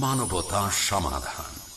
মানবতা সমাধান।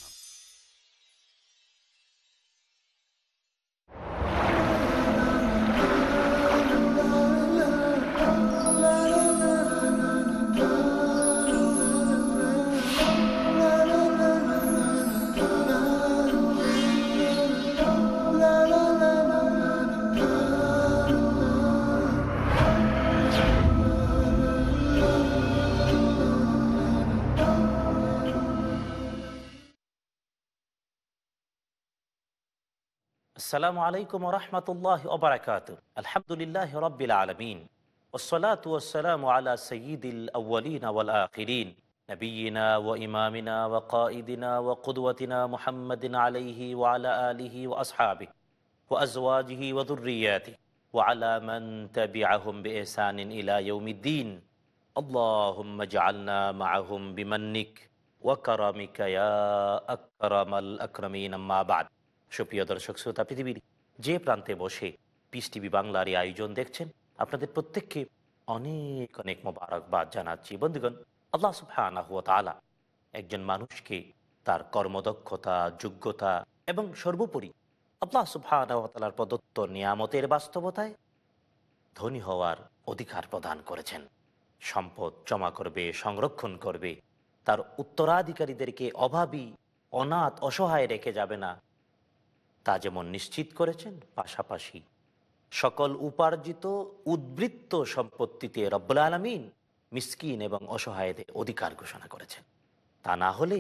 السلام عليكم ورحمة الله وبركاته. الحمد لله رب العالمين والصلاة والسلام على سيد الأولين والآخرين نبينا وإمامنا وقائدنا وقدوتنا محمد عليه وعلى آله وأصحابه وأزواجه وذرياته وعلى من تبعهم بإحسان إلى يوم الدين. اللهم اجعلنا معهم بمنك وكرمك يا أكرم الأكرمين أما بعد. সুপ্রিয় দর্শক শ্রোতা, পৃথিবীর যে প্রান্তে বসে পিস টিভি বাংলার এই আয়োজন দেখছেন, আপনাদের প্রত্যেককে অনেক অনেক মোবারকবাদ জানাচ্ছি। বন্ধুগণ, আল্লাহ সুফানা হুয়া তালা একজন মানুষকে তার কর্মদক্ষতা, যোগ্যতা এবং সর্বোপরি আল্লাহ সুফানার প্রদত্ত নিয়ামতের বাস্তবতায় ধনী হওয়ার অধিকার প্রদান করেছেন। সম্পদ জমা করবে, সংরক্ষণ করবে, তার উত্তরাধিকারীদেরকে অভাবী, অনাথ, অসহায় রেখে যাবে না। তা যেমন নিশ্চিত করেছেন, পাশাপাশি সকল উপার্জিত উদ্বৃত্ত সম্পত্তিতে রব্বুল আলমিন মিসকিন এবং অসহায়দের অধিকার ঘোষণা করেছেন। তা না হলে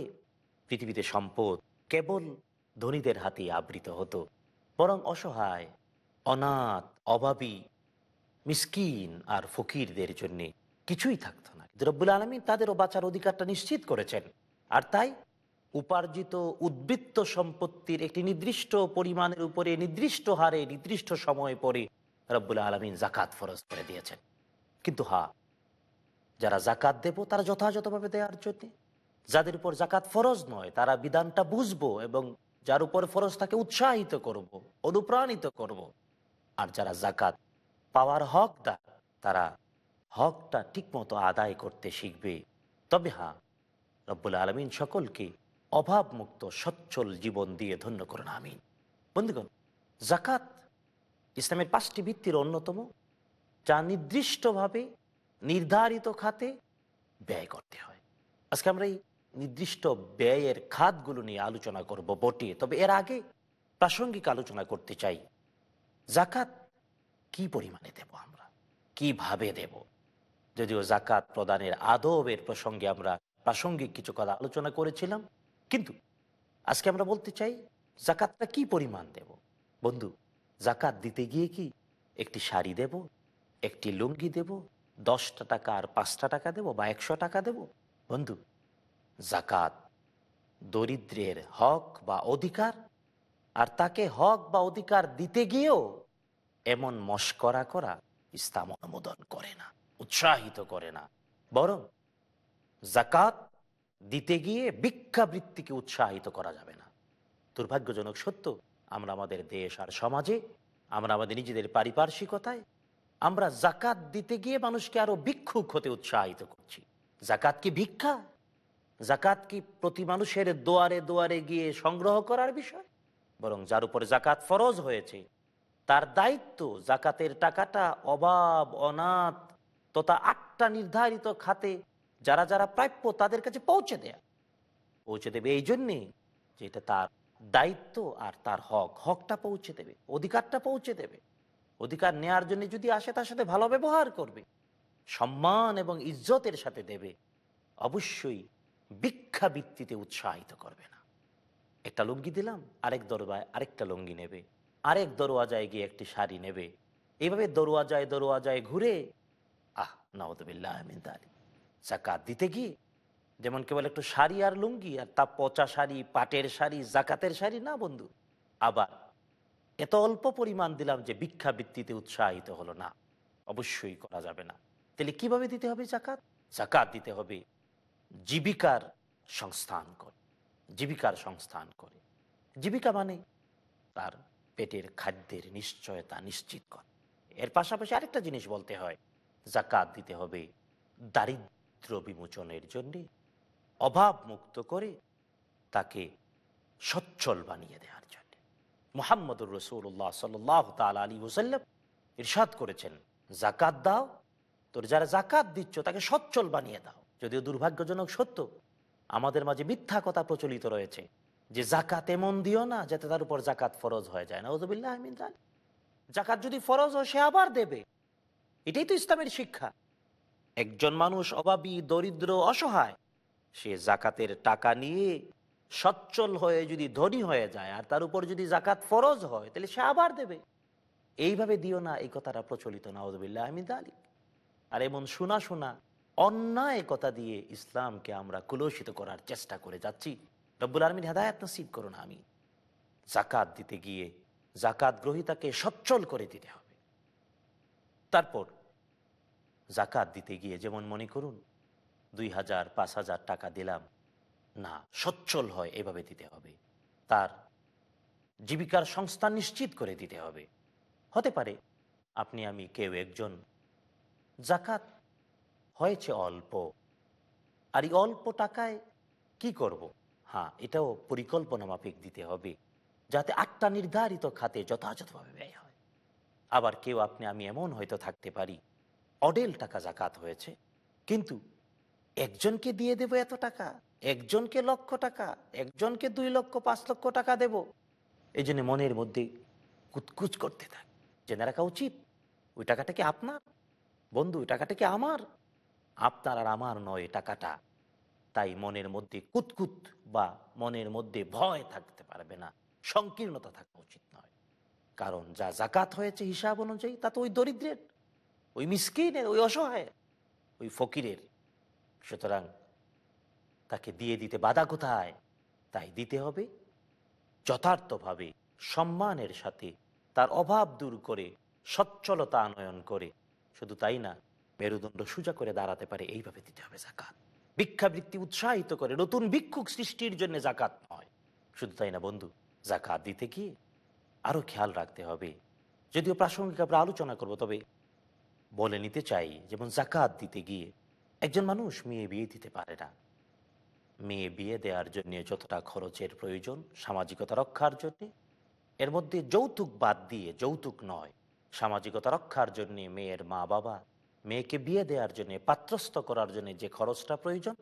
পৃথিবীতে সম্পদ কেবল ধনীদের হাতে আবৃত হতো, বরং অসহায়, অনাথ, অভাবী, মিসকিন আর ফকিরদের জন্যে কিছুই থাকতো না। রব্বুল আলমিন তাদেরও বাঁচার অধিকারটা নিশ্চিত করেছেন। আর তাই উপার্জিত উদ্বৃত্ত সম্পত্তির একটি নির্দিষ্ট পরিমাণের উপরে নির্দিষ্ট হারে, নির্দিষ্ট সময় পরে রব্বুল আলমিন জাকাত ফরজ করে দিয়েছেন। কিন্তু হা, যারা জাকাত দেব, তারা যথাযথভাবে দেওয়ার জন্য। যাদের উপর জাকাত ফরজ নয়, তারা বিধানটা বুঝব এবং যার উপর ফরজ তাকে উৎসাহিত করব, অনুপ্রাণিত করব। আর যারা জাকাত পাওয়ার হক হকদার, তারা হকটা ঠিকমতো আদায় করতে শিখবে। তবে হ্যাঁ রব্বুল আলমিন সকলকে অভাবমুক্ত, সচ্ছল জীবন দিয়ে ধন্য করুন, আমিন। বন্ধুগণ জাকাত ইসলামের পাঁচটি ভিত্তির অন্যতম, যা নির্দিষ্টভাবে নির্ধারিত খাতে ব্যয় করতে হয়। আজকে আমরা এই নির্দিষ্ট ব্যয়ের খাতগুলো নিয়ে আলোচনা করব বটে, তবে এর আগে প্রাসঙ্গিক আলোচনা করতে চাই। জাকাত কি পরিমাণে দেব আমরা? কীভাবে দেব? যদিও জাকাত প্রদানের আদবের প্রসঙ্গে আমরা প্রাসঙ্গিক কিছু কথা আলোচনা করেছিলাম কিন্তু আজকে আমরা বলতে চাই, জাকাতটা কি পরিমাণ দেব? বন্ধু, জাকাত দিতে গিয়ে কি একটি শাড়ি দেব, একটি লুঙ্গি দেব, দশটা টাকা আর পাঁচটা টাকা দেব বা একশো টাকা দেব? বন্ধু, জাকাত দরিদ্রের হক বা অধিকার, আর তাকে হক বা অধিকার দিতে গিয়েও এমন মস্করা করা ইসলাম অনুমোদন করে না, উৎসাহিত করে না। বরং জাকাত দিতে গিয়ে ভিক্ষাবৃত্তিকে উৎসাহিত করা যাবে না। দুর্ভাগ্যজনক সত্য, আমরা আমাদের দেশ আর সমাজে, আমরা আমাদের নিজেদের পারিপার্শ্বিকতায়, আমরা জাকাত দিতে গিয়ে মানুষকে আরও ভিক্ষুক হতে উৎসাহিত করছি। জাকাত কি ভিক্ষা? জাকাত কি প্রতি মানুষের দোয়ারে দোয়ারে গিয়ে সংগ্রহ করার বিষয়? বরং যার উপরে জাকাত ফরজ হয়েছে, তার দায়িত্ব জাকাতের টাকাটা অভাব, অনাথ, তথা আটটা নির্ধারিত খাতে যারা যারা প্রাপ্য তাদের কাছে পৌঁছে দেয়া। পৌঁছে দেবে এই জন্যে যে এটা তার দায়িত্ব আর তার হক। হকটা পৌঁছে দেবে, অধিকারটা পৌঁছে দেবে। অধিকার নেয়ার জন্য যদি আসে তার সাথে ভালো ব্যবহার করবে, সম্মান এবং ইজ্জতের সাথে দেবে, অবশ্যই ভিক্ষাবৃত্তিতে উৎসাহিত করবে না। একটা লুঙ্গি দিলাম, আরেক দরবায় আরেকটা লুঙ্গি নেবে, আরেক দরওয়াজায় গিয়ে একটি শাড়ি নেবে। এইভাবে দরওয়াজায় দরওয়াজায় ঘুরে, আহ নওয়াজবিল্লাহ জাকাত দিতে গিয়ে, যেমন কেবল একটু শাড়ি আর লুঙ্গি আর তা পচা শাড়ি, পাটের শাড়ি, জাকাতের শাড়ি না বন্ধু? আবার এত অল্প পরিমাণ দিলাম যে ভিক্ষাবৃত্তিতে উৎসাহিত হলো না। অবশ্যই করা যাবে না। তাহলে কীভাবে দিতে হবে জাকাত? জাকাত দিতে হবে জীবিকার সংস্থান করে। জীবিকার সংস্থান করে। জীবিকা মানে তার পেটের খাদ্যের নিশ্চয়তা নিশ্চিত করে। এর পাশাপাশি আরেকটা জিনিস বলতে হয়, জাকাত দিতে হবে দারিদ্র বিমোচনের জন্যে অভাব মুক্ত করে তাকে সচ্ছল বানিয়ে দেওয়ার জন্য। মোহাম্মদুর রসুল্লাহ সাল তাল আলী ওসাল্লাম ইরশাদ করেছেন জাকাত দাও, তোর যারা জাকাত দিচ্ছ তাকে সচ্ছল বানিয়ে দাও। যদিও দুর্ভাগ্যজনক সত্য, আমাদের মাঝে মিথ্যা কথা প্রচলিত রয়েছে যে জাকাত এমন দিও না যাতে তার উপর জাকাত ফরজ হয়ে যায়। না ওজবিল্লাহ জাকাত যদি ফরজ হয় সে আবার দেবে। এটাই তো ইসলামের শিক্ষা। একজন মানুষ অভাবী, দরিদ্র, অসহায়, সে জাকাতের টাকা নিয়ে সচ্ছল হয়ে যদি ধনী হয়ে যায় আর তার উপর যদি জাকাত ফরজ হয়, তাহলে সে আবার দেবে। এইভাবে দিও না, এই কথাটা প্রচলিত নাউদুবিল্লাহ আহমিদ আলী আর এমন শোনা শোনা, অন্যায় কথা দিয়ে ইসলামকে আমরা কুলসিত করার চেষ্টা করে যাচ্ছি। রব্বুল আলমিন হেদায়ত নসিব করুন আমি জাকাত দিতে গিয়ে জাকাত গ্রহিতাকে সচ্ছল করে দিতে হবে। তারপর জাকাত দিতে গিয়ে যেমন মনে করুন, দুই হাজার, পাঁচ হাজার টাকা দিলাম। না, সচ্ছল হয় এভাবে দিতে হবে। তার জীবিকার সংস্থান নিশ্চিত করে দিতে হবে। হতে পারে আপনি, আমি কেউ একজন, জাকাত হয়েছে অল্প। আর এই অল্প টাকায় কি করব। হ্যাঁ এটাও পরিকল্পনা মাফিক দিতে হবে, যাতে আটটা নির্ধারিত খাতে যথাযথভাবে ব্যয় হয়। আবার কেউ আপনি, আমি এমন হয়তো থাকতে পারি অডেল টাকা জাকাত হয়েছে। কিন্তু একজনকে দিয়ে দেব এত টাকা, একজনকে লক্ষ টাকা, একজনকে দুই লক্ষ, পাঁচ লক্ষ টাকা দেব। এই জন্য মনের মধ্যে কুচকুচ করতে থাকে। জেনে রাখা উচিত, ওই টাকাটা কি আপনার? বন্ধু, ওই টাকাটা কি আমার? আপনার আর আমার নয় টাকাটা। তাই মনের মধ্যে কুতকুত বা মনের মধ্যে ভয় থাকতে পারবে না। সংকীর্ণতা থাকা উচিত নয়। কারণ যা জাকাত হয়েছে হিসাব অনুযায়ী, তা তো ওই দরিদ্রের। ওই মিসকিনের, ওই অসহায় ওই ফকিরের। সুতরাং তাকে দিয়ে দিতে বাধা কোথায়? তাই দিতে হবে যথার্থভাবে সম্মানের সাথে তার অভাব দূর করে, সচ্ছলতা আনয়ন করে। শুধু তাই না, মেরুদণ্ড সোজা করে দাঁড়াতে পারে, এইভাবে দিতে হবে জাকাত ভিক্ষাবৃত্তি উৎসাহিত করে, নতুন ভিক্ষুক সৃষ্টির জন্য জাকাত নয়। শুধু তাই না বন্ধু জাকাত দিতে গিয়ে আরও খেয়াল রাখতে হবে। যদিও প্রাসঙ্গিক আমরা আলোচনা করব, তবে বলে নিতে চাই, যেমন জাকাত দিতে গিয়ে। একজন মানুষ মেয়ে বিয়ে দিতে পারে না। মেয়ে বিয়ে দেওয়ার জন্য যতটা খরচের প্রয়োজন, সামাজিকতা রক্ষার জন্যে। এর মধ্যে যৌতুক বাদ দিয়ে যৌতুক নয়, সামাজিকতা রক্ষার জন্য মেয়ের মা বাবা মেয়েকে বিয়ে দেওয়ার জন্য, পাত্রস্থ করার জন্য যে খরচটা প্রয়োজন,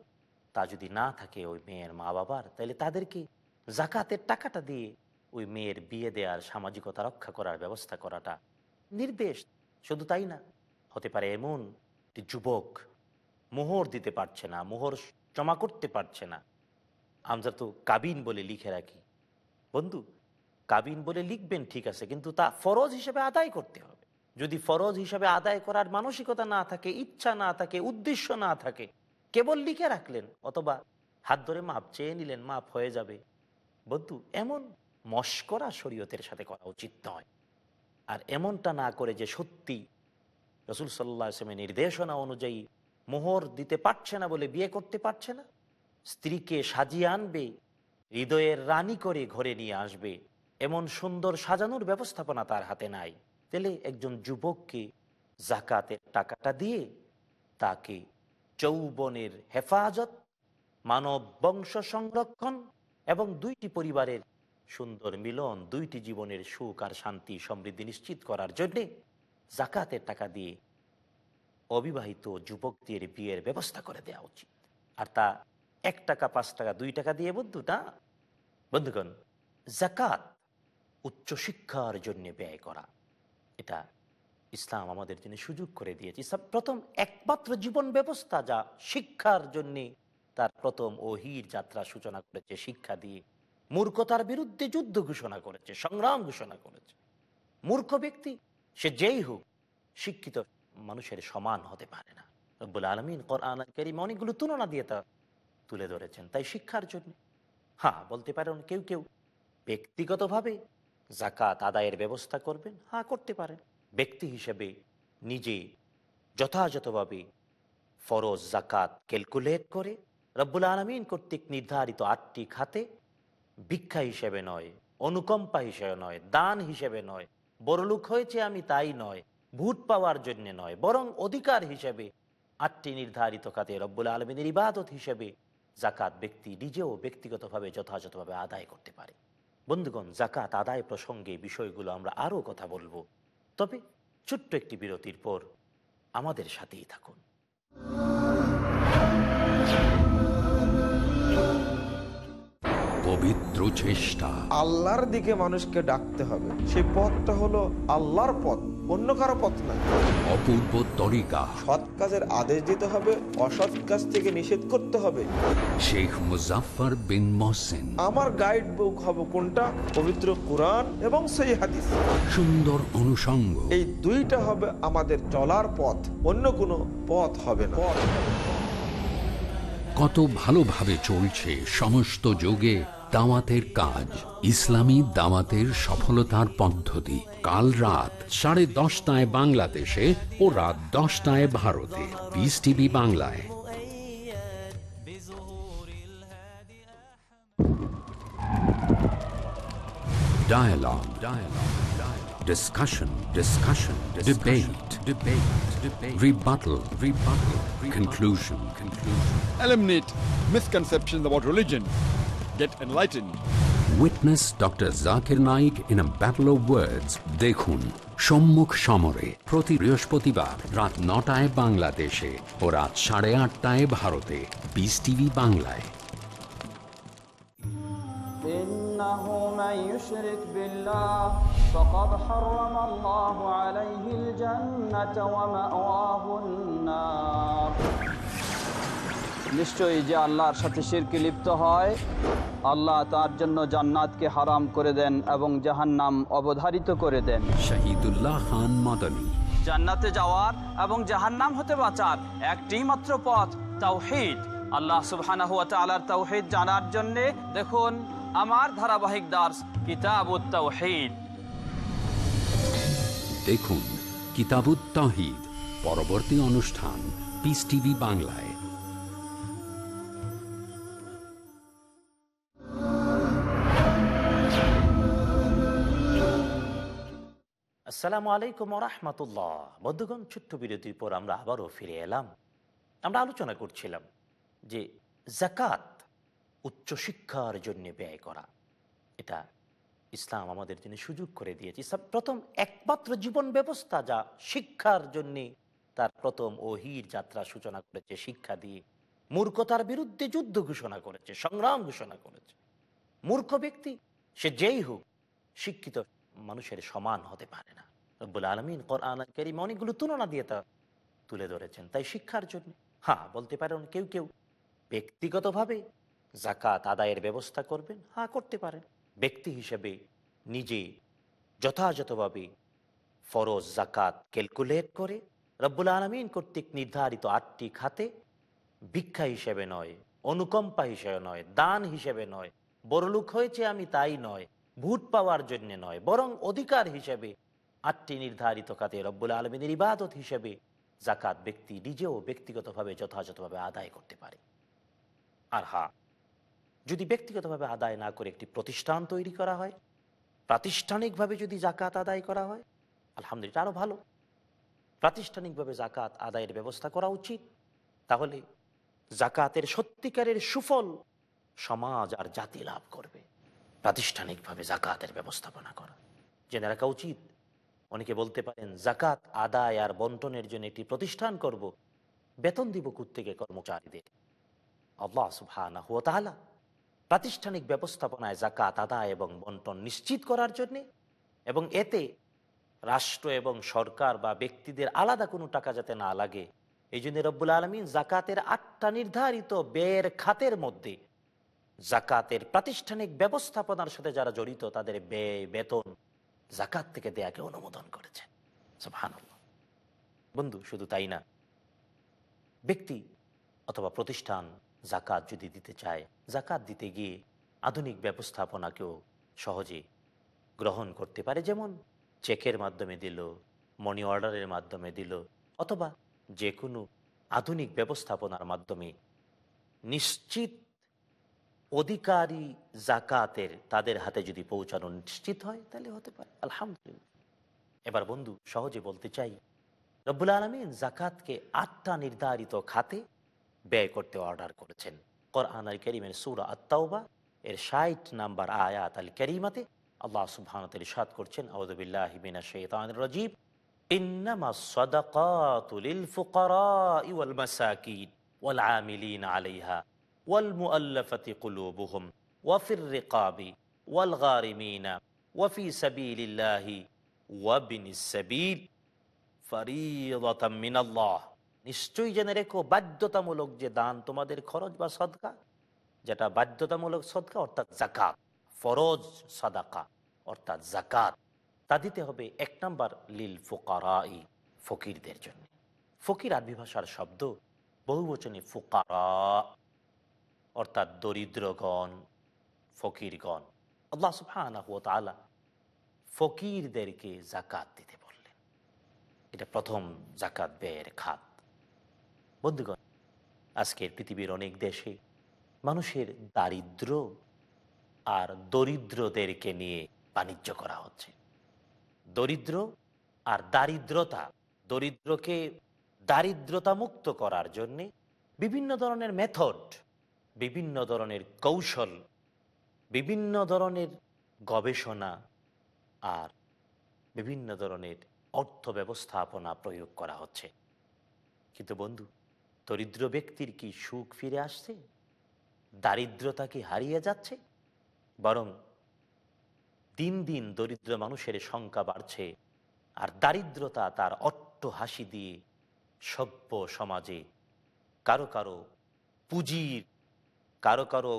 তা যদি না থাকে ওই মেয়ের মা বাবার তাহলে তাদেরকে জাকাতের টাকাটা দিয়ে ওই মেয়ের বিয়ে দেওয়ার সামাজিকতা রক্ষা করার ব্যবস্থা করাটা নির্দেশ। শুধু তাই না হতে পারে এমন যুবক মোহর দিতে পারছে না, মোহর জমা করতে পারছে না। আমরা তো কাবিন বলে লিখে রাখি। বন্ধু, কাবিন বলে লিখবেন ঠিক আছে, কিন্তু তা ফরজ হিসেবে আদায় করতে হবে। যদি ফরজ হিসেবে আদায় করার মানসিকতা না থাকে, ইচ্ছা না থাকে, উদ্দেশ্য না থাকে, কেবল লিখে রাখলেন অথবা হাত ধরে মাপ চেয়ে নিলেন, মাপ হয়ে যাবে। বন্ধু, এমন মস্করা শরীয়তের সাথে করা উচিত নয়। আর এমনটা না করে যে সত্যি রসুল সাল্লাহ নির্দেশনা অনুযায়ী মোহর দিতে পারছে না বলে বিয়ে করতে পারছে না। স্ত্রীকে সাজিয়ে আনবে, হৃদয়ের রানী করে ঘরে নিয়ে আসবে। এমন সুন্দর সাজানোর ব্যবস্থাপনা তার হাতে নাই। তাহলে একজন যুবককে জাকাতের টাকাটা দিয়ে তাকে যৌবনের হেফাজত, মানব বংশ সংরক্ষণ এবং দুইটি পরিবারের সুন্দর মিলন, দুইটি জীবনের সুখ আর শান্তি সমৃদ্ধি নিশ্চিত করার জন্যে জাকাতের টাকা দিয়ে অবিবাহিত যুবকদের বিয়ের ব্যবস্থা করে দেওয়া উচিত। আর তা এক টাকা, পাঁচ টাকা, দুই টাকা দিয়ে বন্ধু না বন্ধুগণ, জাকাত উচ্চশিক্ষার জন্য ব্যয় করা। এটা ইসলাম আমাদের জন্য সুযোগ করে দিয়েছে। ইসলাম প্রথম একমাত্র জীবন ব্যবস্থা যা শিক্ষার জন্য তার প্রথম ওহির যাত্রা সূচনা করেছে, শিক্ষা দিয়ে মূর্খতার বিরুদ্ধে যুদ্ধ ঘোষণা করেছে, সংগ্রাম ঘোষণা করেছে। মূর্খ ব্যক্তি সে যেই হোক, শিক্ষিত মানুষের সমান হতে পারে না। রব্বুল আলমিন কোরআন করিম অনেকগুলো তুলনা দিয়ে তা তুলে ধরেছেন। তাই শিক্ষার জন্য হ্যাঁ বলতে পারেন কেউ কেউ ব্যক্তিগতভাবে জাকাত আদায়ের ব্যবস্থা করবেন হ্যাঁ করতে পারেন। ব্যক্তি হিসেবে নিজে যথাযথভাবে ফরজ জাকাত ক্যালকুলেট করে রব্বুল আলমিন কর্তৃক নির্ধারিত আটটি খাতে ভিক্ষা হিসেবে নয়, অনুকম্পা হিসেবে নয়, দান হিসেবে নয় বড়লোক হয়েছে আমি তাই নয় ভোট পাওয়ার জন্য নয়, বরং অধিকার হিসেবে। আটটি নির্ধারিত খাতে রব্বুল আলমিনের ইবাদত হিসেবে জাকাত ব্যক্তি নিজেও ব্যক্তিগতভাবে যথাযথভাবে আদায় করতে পারে। বন্ধুগণ জাকাত আদায় প্রসঙ্গে বিষয়গুলো আমরা আরও কথা বলব। তবে ছোট্ট একটি বিরতির পর আমাদের সাথেই থাকুন। পবিত্র চেষ্টা। আল্লাহর দিকে মানুষকে ডাকতে হবে। সেই পথটা হলো আল্লাহর পথ অন্য কারও পথ না। অপূর্ব তরিকা। সৎ কাজের আদেশ দিতে হবে অসৎ কাজ থেকে নিষেধ করতে হবে। শেখ মুজাফফর বিন মহসিন। আমার গাইড বুক হবে কোনটা? পবিত্র কোরআন এবং সেই হাদিস। সুন্দর অনুষঙ্গ। এই দুইটা হবে আমাদের চলার পথ অন্য কোনো পথ হবে না। কত ভালোভাবে চলছে সমস্ত যুগে দাওয়াতের কাজ ইসলামী দাওয়াতের সফলতার পদ্ধতি কাল রাত সাড়ে দশটায় বাংলাদেশে ও রাত দশটায় ভারতে পিস টিভি বাংলায় Dialogue. Dialogue. Dialogue. Discussion. Discussion. Discussion. Debate. Debate. Debate. Rebuttal. Rebuttal. Rebuttal. Conclusion. Conclusion. eliminate misconceptions about religion, get enlightened. Witness Dr. Zakir Naik in a battle of words. দেখুন সম্মুখ সমরে প্রতি বৃহস্পতিবার রাত নটায় বাংলাদেশে ও রাত সাড়ে আটটায় ভারতে বিস টিভি বাংলায় إنه من يشرك بالله فقد حرم الله عليه الجنة ومأواه النار নিশ্চয়ই যে আল্লাহর সাথে শিরকে লিপ্ত হয় আল্লাহ তার জন্য জান্নাতকে হারাম করে দেন এবং জাহান্নাম অবধারিত করে দেন। শহীদুল্লাহ খান মাদানী। জান্নাতে যাওয়ার এবং জাহান্নাম হতে বাঁচার একটি মাত্র পথ তাওহীদ। আল্লাহ সুবহানাহু ওয়া তাআলার তাওহীদ জানার জন্য দেখুন আমার ধারাবাহিক দাস কিতাবুত তাওহীদ। দেখুন কিতাবুত তাহিদ পরবর্তী অনুষ্ঠান পিস টিভি বাংলায়। আসসালামু আলাইকুম রহমতুল্লাহ। বন্ধুগণ ছোট্ট বিরতির পর আমরা আবারও ফিরে এলাম। আমরা আলোচনা করছিলাম যে জাকাত উচ্চশিক্ষার জন্য ব্যয় করা। এটা ইসলাম আমাদের জন্য সুযোগ করে দিয়েছে। ইসলাম প্রথম একমাত্র জীবন ব্যবস্থা যা শিক্ষার জন্য তার প্রথম ওহির যাত্রা সূচনা করেছে, শিক্ষা দিয়ে মূর্খতার বিরুদ্ধে যুদ্ধ ঘোষণা করেছে, সংগ্রাম ঘোষণা করেছে। মূর্খ ব্যক্তি, সে যেই হোক, শিক্ষিত মানুষের সমান হতে পারে না। রব্বুল আলমিন কোরআন করিম অনেকগুলো তুলনা দিয়ে তা তুলে ধরেছেন। তাই শিক্ষার জন্য হ্যাঁ বলতে পারেন কেউ কেউ ব্যক্তিগতভাবে জাকাত আদায়ের ব্যবস্থা করবেন হ্যাঁ করতে পারেন। ব্যক্তি হিসেবে নিজে যথাযথভাবে ফরজ জাকাত ক্যালকুলেট করে রব্বুল আলমিন কর্তৃক নির্ধারিত আটটি খাতে ভিক্ষা হিসেবে নয়, অনুকম্পা হিসেবে নয়, দান হিসেবে নয়, বড়লোক হয়েছে আমি তাই নয় ভোট পাওয়ার জন্য নয়, বরং অধিকার হিসেবে আটটি নির্ধারিত খাতে রব্বুল আলমিনের ইবাদত হিসেবে জাকাত ব্যক্তি নিজেও ব্যক্তিগতভাবে যথাযথভাবে আদায় করতে পারে। আর হা, যদি ব্যক্তিগতভাবে আদায় না করে একটি প্রতিষ্ঠান তৈরি করা হয়, প্রাতিষ্ঠানিকভাবে যদি জাকাত আদায় করা হয়, আলহামদুলিল্লাহ আরও ভালো। প্রাতিষ্ঠানিকভাবে জাকাত আদায়ের ব্যবস্থা করা উচিত, তাহলে জাকাতের সত্যিকারের সুফল সমাজ আর জাতি লাভ করবে। প্রাতিষ্ঠানিকভাবে জাকাতের ব্যবস্থাপনা করা। জেনে রাখা উচিত অনেকে বলতে পারেন, জাকাত, আদায় আর বন্টনের জন্য একটি প্রতিষ্ঠান করব। বেতন দিব থেকে কর্মচারীদের? আল্লাহ সুবহানাহু ওয়া তাআলা প্রাতিষ্ঠানিক ব্যবস্থাপনায় জাকাত, আদায় এবং বন্টন নিশ্চিত করার জন্যে এবং এতে রাষ্ট্র এবং সরকার বা ব্যক্তিদের আলাদা কোনো টাকা যাতে না লাগে। এই জন্য রব্বুল আলমিন জাকাতের আটটা নির্ধারিত ব্যয়ের খাতের মধ্যে জাকাতের প্রাতিষ্ঠানিক ব্যবস্থাপনার সাথে যারা জড়িত, তাদের ব্যয়, বেতন জাকাত থেকে দেয়াকে অনুমোদন করেছেন সুবহানাল্লাহ। বন্ধু, শুধু তাই না, ব্যক্তি অথবা প্রতিষ্ঠান জাকাত যদি দিতে চায় জাকাত দিতে গিয়ে আধুনিক ব্যবস্থাপনাকেও সহজে গ্রহণ করতে পারে যেমন চেকের মাধ্যমে দিল মনি অর্ডারের মাধ্যমে দিল, অথবা যে কোনো আধুনিক ব্যবস্থাপনার মাধ্যমে নিশ্চিত অধিকারী জাকাতের তাদের হাতে যদি পৌঁছানো নিশ্চিত হয়, তাহলে হতে পারে। আলহামদুলিল্লাহ। এবার বন্ধু, সহজে বলতে চাই, রব্বুল আলমিন জাকাতকে আটটা নির্ধারিত খাতে ব্যয় করতে অর্ডার করেছেন। কোরআন আল করিমের সুরা আত্মাউবা এর ষাট নাম্বার আয়াত আল করিমাতে আল্লাহ সুবহানাহু ইরশাদ করছেন আউযুবিল্লাহি শাইতানির রাজীম ইন্নামা সাদাকাতু লিল মাসাকিন ওয়াল আমিলিন আলাইহা। ওয়াল মুআল্লাফাতি কুলুবুহুম ওয়া ফির রিকাবি ওয়াল গারিমিনা ওয়া ফি সাবিলিল্লাহি ওয়া বিনিস সাবিল ফরিদাতাম মিনাল্লাহ নিশ্চয়ই জেনে রেখো, বাধ্যতামূলক যে দান তোমাদের খরচ বা সদকা, যেটা বাধ্যতামূলক সদকা অর্থাৎ জাকাত ফরজ সাদাকা অর্থাৎ জাকাত তা দিতে হবে এক নাম্বার লিল ফোকারাই, ফকিরদের জন্য। ফকির আরবি ভাষার শব্দ বহুবচনে ফোকারা অর্থাৎ দরিদ্রগণ, ফকিরগণ। আল্লাহ সুবহানাহু ওয়া তাআলা ফকিরদেরকে জাকাত দিতে বললেন। এটা প্রথম জাকাত ব্যয়ের খাত। বন্ধুগণ, আজকের পৃথিবীর অনেক দেশে মানুষের দারিদ্র আর দরিদ্রদেরকে নিয়ে বাণিজ্য করা হচ্ছে। দরিদ্র আর দারিদ্রতা, দরিদ্রকে দারিদ্রতা মুক্ত করার জন্যে বিভিন্ন ধরনের মেথড বিভিন্ন ধরনের কৌশল, বিভিন্ন ধরনের গবেষণা আর বিভিন্ন ধরনের অর্থ ব্যবস্থাপনা প্রয়োগ করা হচ্ছে। কিন্তু বন্ধু, দরিদ্র ব্যক্তির কি সুখ ফিরে আসছে? দারিদ্রতা কি হারিয়ে যাচ্ছে? বরং দিন দিন দরিদ্র মানুষের সংখ্যা বাড়ছে আর দারিদ্রতা তার অট্ট হাসি দিয়ে সভ্য সমাজে কারও কারও পুঁজির কারও কারও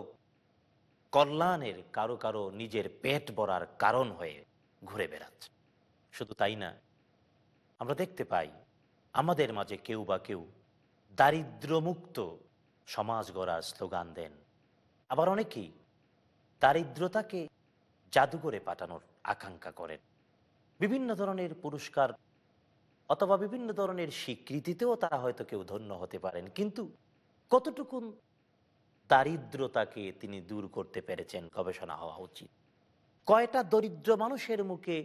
কল্যাণের, কারও কারও নিজের পেট ভরার কারণ হয়ে ঘুরে বেড়াচ্ছে। শুধু তাই না, আমরা দেখতে পাই আমাদের মাঝে কেউ বা কেউ দারিদ্রমুক্ত সমাজ গড়ার স্লোগান দেন। আবার অনেকেই দারিদ্রতাকে জাদুঘরে পাঠানোর আকাঙ্ক্ষা করেন। বিভিন্ন ধরনের পুরস্কার অথবা বিভিন্ন ধরনের স্বীকৃতিতেও তারা হয়তো কেউ ধন্য হতে পারেন, কিন্তু কতটুকুন দারিদ্রতাকে তিনি দূর করতে পেরেছেন, গবেষণা হওয়া উচিত। কয়টা দরিদ্র মানুষের মুখে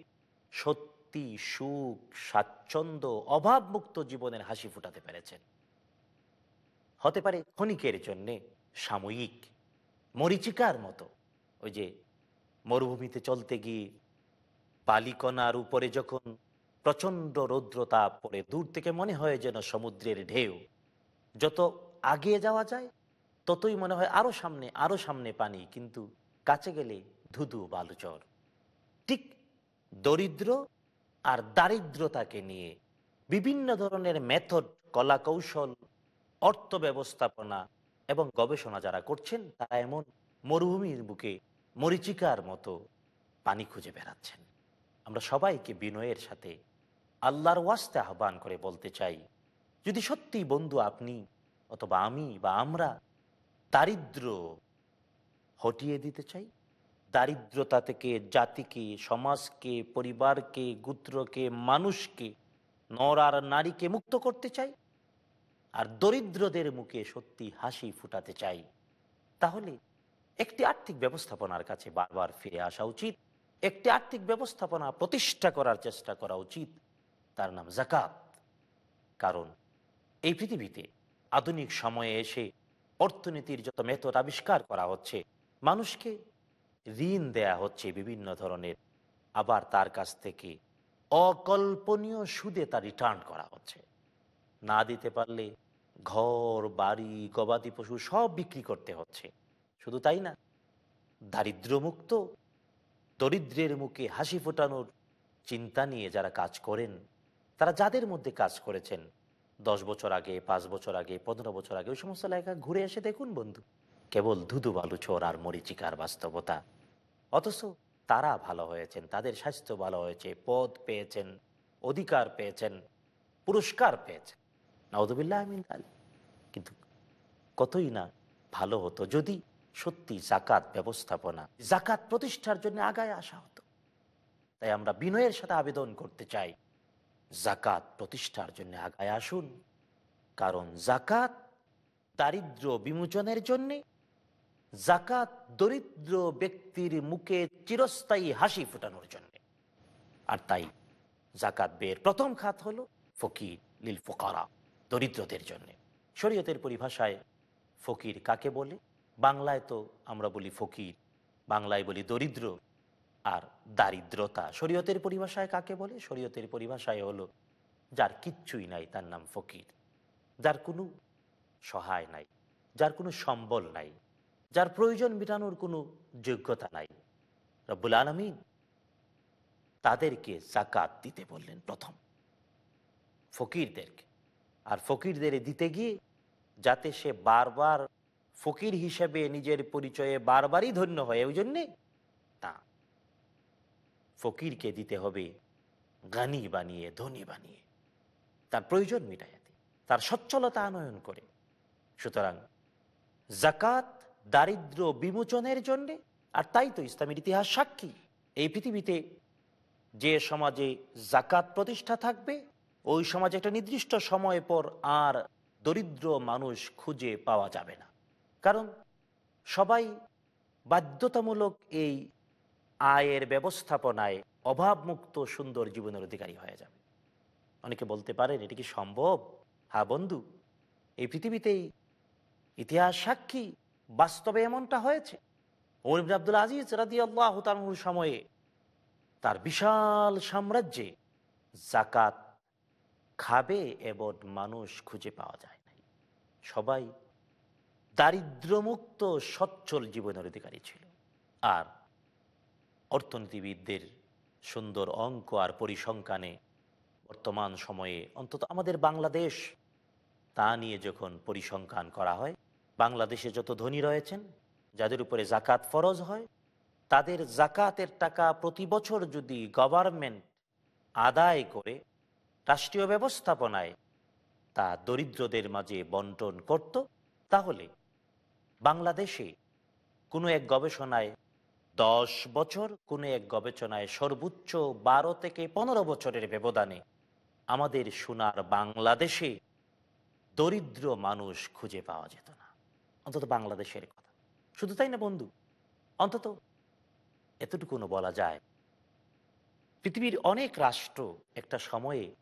সত্যি সুখ, স্বাচ্ছন্দ্য, অভাবমুক্ত জীবনের হাসি ফুটাতে পেরেছেন? হতে পারে ক্ষণিকের জন্যে, সাময়িক, মরিচিকার মতো। ওই যে মরুভূমিতে চলতে গিয়ে বালিকণার উপরে যখন প্রচণ্ড রৌদ্রতাপ পড়ে, দূর থেকে মনে হয় যেন সমুদ্রের ঢেউ। যত আগিয়ে যাওয়া যায় ততই মনে হয় আরও সামনে আরও সামনে পানি, কিন্তু কাছে গেলে ধুধু বালুচর। ঠিক দরিদ্র আর দারিদ্রতাকে নিয়ে বিভিন্ন ধরনের মেথড কলা কৌশল অর্থ ব্যবস্থাপনা এবং গবেষণা যারা করছেন, তারা এমন মরুভূমির বুকে মরিচিকার মতো পানি খুঁজে বেড়াচ্ছেন। আমরা সবাইকে বিনয়ের সাথে আল্লাহর ওয়াস্তে আহ্বান করে বলতে চাই, যদি সত্যি বন্ধু আপনি অথবা আমি বা আমরা দারিদ্র হটিয়ে দিতে চাই? দারিদ্রতা থেকে জাতিকে, সমাজকে, পরিবারকে, গুত্রকে, মানুষকে, নর আর নারীকে মুক্ত করতে চাই? আর দরিদ্রদের মুখে সত্যি হাসি ফুটাতে চাই? তাহলে একটি আর্থিক ব্যবস্থাপনার কাছে বারবার ফিরে আসা উচিত। একটি আর্থিক ব্যবস্থাপনা প্রতিষ্ঠা করার চেষ্টা করা উচিত। তার নাম জাকাত। কারণ এই পৃথিবীতে আধুনিক সময়ে এসে অর্থনীতির যত মেথড আবিষ্কার করা হচ্ছে, মানুষকে ঋণ দেয়া হচ্ছে বিভিন্ন ধরনের। আবার তার কাছ থেকে অকল্পনীয় সুদে তা রিটার্ন করা হচ্ছে। না দিতে পারলে ঘর, বাড়ি, গবাদি পশু সব বিক্রি করতে হচ্ছে। শুধু তাই না, দারিদ্র্যমুক্ত, দরিদ্রের মুখে হাসি ফোটানোর চিন্তা নিয়ে যারা কাজ করেন, তারা যাদের মধ্যে কাজ করেছেন দশ বছর আগে, পাঁচ বছর আগে, পনেরো বছর আগে, ওই সমস্ত এলাকা ঘুরে এসে দেখুন বন্ধু। কেবল ধুধু বালুচোর আর মরিচিকার বাস্তবতা। অথচ তারা ভালো হয়েছেন, তাদের স্বাস্থ্য ভালো হয়েছে, পদ পেয়েছেন, অধিকার পেয়েছেন, পুরস্কার পেয়েছেন। নওদুবিল্লাহ আমিন। কিন্তু কতই না ভালো হতো যদি সত্যি জাকাত ব্যবস্থাপনা, জাকাত প্রতিষ্ঠার জন্য আগায় আসা হতো। তাই আমরা বিনয়ের সাথে আবেদন করতে চাই। জাকাত প্রতিষ্ঠার জন্য আগায় আসুন। কারণ জাকাত দারিদ্র বিমোচনের জন্যে, জাকাত দরিদ্র ব্যক্তির মুখে চিরস্থায়ী হাসি ফোটানোর জন্য। আর তাই জাকাত বের প্রথম খাত হলো ফকির লিল ফোকারা, দরিদ্রদের জন্য। শরীয়তের পরিভাষায় ফকির কাকে বলে? বাংলায় তো আমরা বলি ফকির, বাংলায় বলি দরিদ্র। আর দারিদ্রতা। শরীয়তের পরিভাষায় কাকে বলে? শরীয়তের পরিভাষায় হলো, যার কিচ্ছুই নাই, তার নাম ফকির। যার কোনো সহায় নাই, যার কোনো সম্বল নাই, যার প্রয়োজন মেটানোর কোনো যোগ্যতা নাই। রব্বুল আলমিন তাদেরকে জাকাত দিতে বললেন প্রথম। ফকিরদেরকে। আর ফকিরদের দিতে গিয়ে, যাতে সে বারবার ফকির হিসেবে নিজের পরিচয়ে বারবারই ধন্য হয়, ওই জন্যে তা ফকিরকে দিতে হবে গানি বানিয়ে, ধনী বানিয়ে। তার প্রয়োজন মিটাইতে, তার সচ্ছলতা আনয়ন করে। সুতরাং জাকাত দারিদ্র বিমোচনের জন্যে, আর তাই তো ইসলামের ইতিহাস সাক্ষী, এই পৃথিবীতে যে সমাজে জাকাত প্রতিষ্ঠা থাকবে, ওই সমাজে একটা নির্দিষ্ট সময় পর আর দরিদ্র মানুষ খুঁজে পাওয়া যাবে না। কারণ সবাই বাধ্যতামূলক এই আয়ের ব্যবস্থাপনায় অভাবমুক্ত সুন্দর জীবনের অধিকারী হয়ে যাবে। অনেকে বলতে পারেন, এটি কি সম্ভব? হ্যাঁ বন্ধু, এই ইতিহাস সাক্ষী, বাস্তবে এমনটা হয়েছে। ইবনে আব্দুল আজিজ রাদি আল্লাহ সময়ে তার বিশাল সাম্রাজ্যে জাকাত খাবে এবং মানুষ খুঁজে পাওয়া যায় নাই। সবাই দারিদ্রমুক্ত সচ্ছল জীবনের অধিকারী ছিল। আর অর্থনীতিবিদদের সুন্দর অঙ্ক আর পরিসংখ্যানে বর্তমান সময়ে অন্তত আমাদের বাংলাদেশ তা নিয়ে যখন পরিসংখ্যান করা হয়, বাংলাদেশে যত ধনী রয়েছেন, যাদের উপরে জাকাত ফরজ হয়, তাদের জাকাতের টাকা প্রতি বছর যদি গভর্নমেন্ট আদায় করে রাষ্ট্রীয় ব্যবস্থাপনায় তা দরিদ্রদের মাঝে বন্টন করত, তাহলে বাংলাদেশে কোনো এক গবেষণায় দশ বছর কোনো এক গবেষণায় সর্বোচ্চ বারো থেকে পনেরো বছরের ব্যবধানে আমাদের সোনার বাংলাদেশে দরিদ্র মানুষ খুঁজে পাওয়া যেত না। অন্তত বাংলাদেশের কথা। শুধু তাই না বন্ধু? অন্তত এতটুকুনো বলা যায়। পৃথিবীর অনেক রাষ্ট্র একটা সময়ে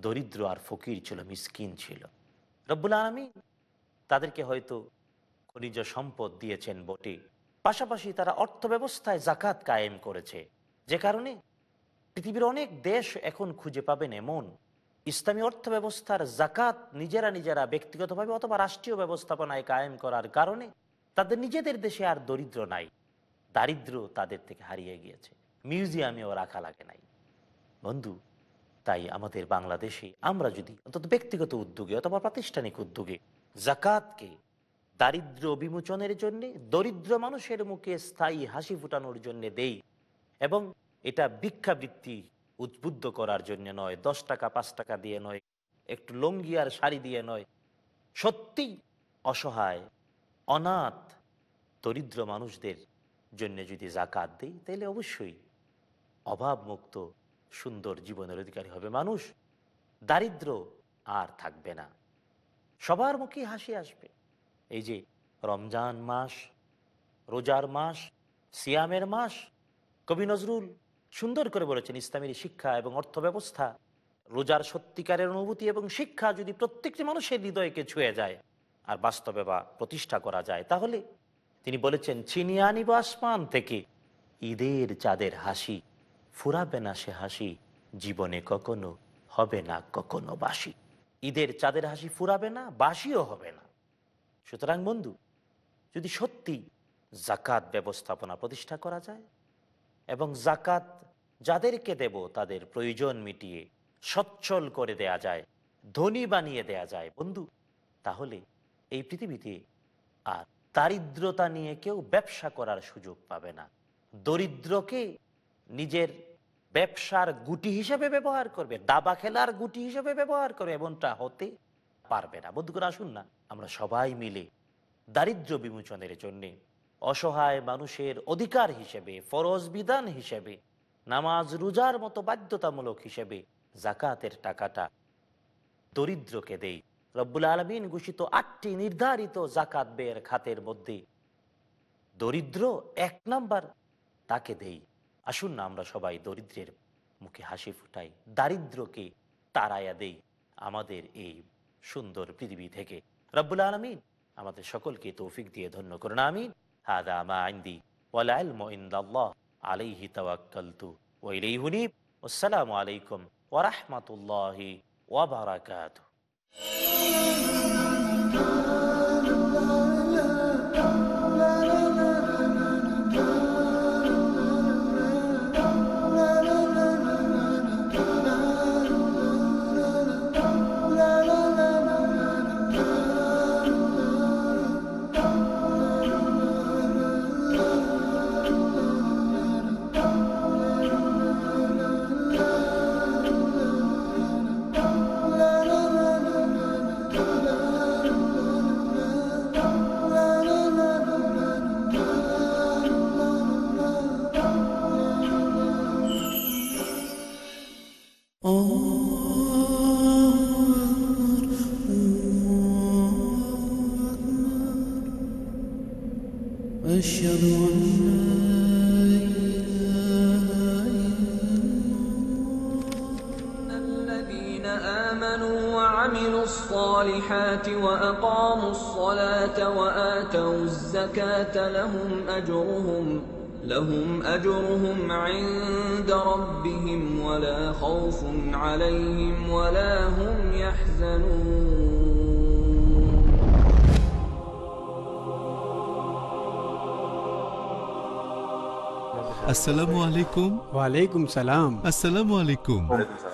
দরিদ্র আর ফকির ছিল, মিসকিন ছিল। রব্বুল আলমী তাদেরকে হয়তো খনিজ সম্পদ দিয়েছেন বটে। পাশাপাশি তারা অর্থ ব্যবস্থায় জাকাত কায়েম করেছে। যে কারণে পৃথিবীর অনেক দেশ এখন খুঁজে পাবেন এমন। ইসলামী অর্থ ব্যবস্থার জাকাত নিজেরা নিজেরা ব্যক্তিগতভাবে অথবা রাষ্ট্রীয় ব্যবস্থাপনায় কায়েম করার কারণে তাদের নিজেদের দেশে আর দরিদ্র নাই। দারিদ্র তাদের থেকে হারিয়ে গিয়েছে। মিউজিয়ামেও রাখা লাগে নাই। বন্ধু, তাই আমাদের বাংলাদেশে আমরা যদি অন্তত ব্যক্তিগত উদ্যোগে অথবা প্রাতিষ্ঠানিক উদ্যোগে জাকাতকে দারিদ্র বিমোচনের জন্যে দরিদ্র মানুষের মুখে স্থায়ী হাসি ফুটানোর জন্যে দেই এবং এটা ভিক্ষাবৃত্তি উদ্বুদ্ধ করার জন্য নয়, দশ টাকা, পাঁচ টাকা দিয়ে নয়, একটু লঙ্গি আর শাড়ি দিয়ে নয়। সত্যি অসহায়, অনাথ, দরিদ্র মানুষদের জন্য যদি জাকাত দিই, তাহলে অবশ্যই অভাবমুক্ত, সুন্দর জীবনের অধিকারী হবে মানুষ। দারিদ্র আর থাকবে না। সবার মুখে হাসি আসবে। এই যে রমজান মাস, রোজার মাস, সিয়ামের মাস, কবি নজরুল সুন্দর করে বলেছেন, ইসলামের শিক্ষা এবং অর্থ ব্যবস্থা রোজার সত্যিকারের অনুভূতি এবং শিক্ষা যদি প্রত্যেকটি মানুষের হৃদয়কে ছুঁয়ে যায় আর বাস্তবে বা প্রতিষ্ঠা করা যায়, তাহলে তিনি বলেছেন, ছিনিয়ে আনিব আসমান থেকে ঈদের চাঁদের হাসি, ফুরাবে না সে হাসি, জীবনে কখনো হবে না কখনো বাসি ঈদের চাঁদের হাসি ফুরাবে না বাসিও হবে না। সুতরাং বন্ধু, যদি সত্যি জাকাত ব্যবস্থাপনা প্রতিষ্ঠা করা যায় এবং জাকাত যাদেরকে দেব তাদের প্রয়োজন মিটিয়ে সচ্ছল করে দেয়া যায়, ধনী বানিয়ে দেয়া যায়, বন্ধু, তাহলে এই পৃথিবীতে আর দারিদ্রতা নিয়ে কেউ ব্যবসা করার সুযোগ পাবে না। দরিদ্রকে নিজের ব্যবসার গুটি হিসেবে ব্যবহার করবে, দাবা খেলার গুটি হিসেবে ব্যবহার করবে, এমনটা হতে পারবে না। বন্ধুরা আসুন না। আমরা সবাই মিলে দারিদ্র বিমোচনের জন্যে অসহায় মানুষের অধিকার হিসেবে, ফরজ বিধান হিসেবে, নামাজ রোজার মতো বাধ্যতামূলক হিসেবে জাকাতের টাকাটা দরিদ্রকে দেই। রব্বুল আলমিন ঘোষিত আটটি নির্ধারিত জাকাত ব্যয়ের খাতের মধ্যে দরিদ্র এক নাম্বার তাকে দেই। আসুন না, আমরা সবাই দরিদ্রের মুখে হাসি ফুটাই, দারিদ্রকে তাড়াইয়া দেই। আমাদের এই সুন্দর পৃথিবী থেকে। রব্বুল আলমিন আমাদের সকলকে তৌফিক দিয়ে ধন্য করুন, আমিন। হাদা মা আইন্দি ওয়াল ইলমু ইনদাল্লাহ আলাইহি তাওয়াক্কালতু ওয়া হুনিব আসসালামু আলাইকুম ওয়া রাহমাতুল্লাহি لهم لهم أجرهم عند ربهم ولا خوف عليهم ولا هم يحزنون. السلام عليكم. وعليكم السلام. السلام عليكم. وعليكم السلام.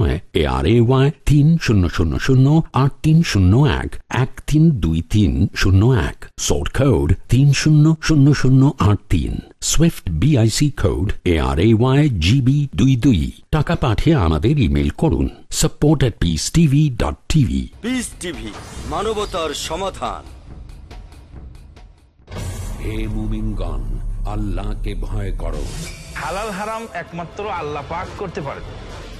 এ আর এ ওয়াই তিন শূন্য শূন্য শূন্য আট তিন শূন্য এক এক তিন দুই তিন শূন্য এক সোর্ট কোড তিন শূন্য শূন্য শূন্য আট তিন swift BIC code A R A Y GB দুই দুই। টাকা পাঠিয়ে আমাদের ইমেল করুন support at peace TV dot TV peace TV মানবতার সমাধান। হে মুমিনগণ আল্লাহকে ভয় করো। হালাল হারাম একমাত্র আল্লাহ পাক করতে পারে।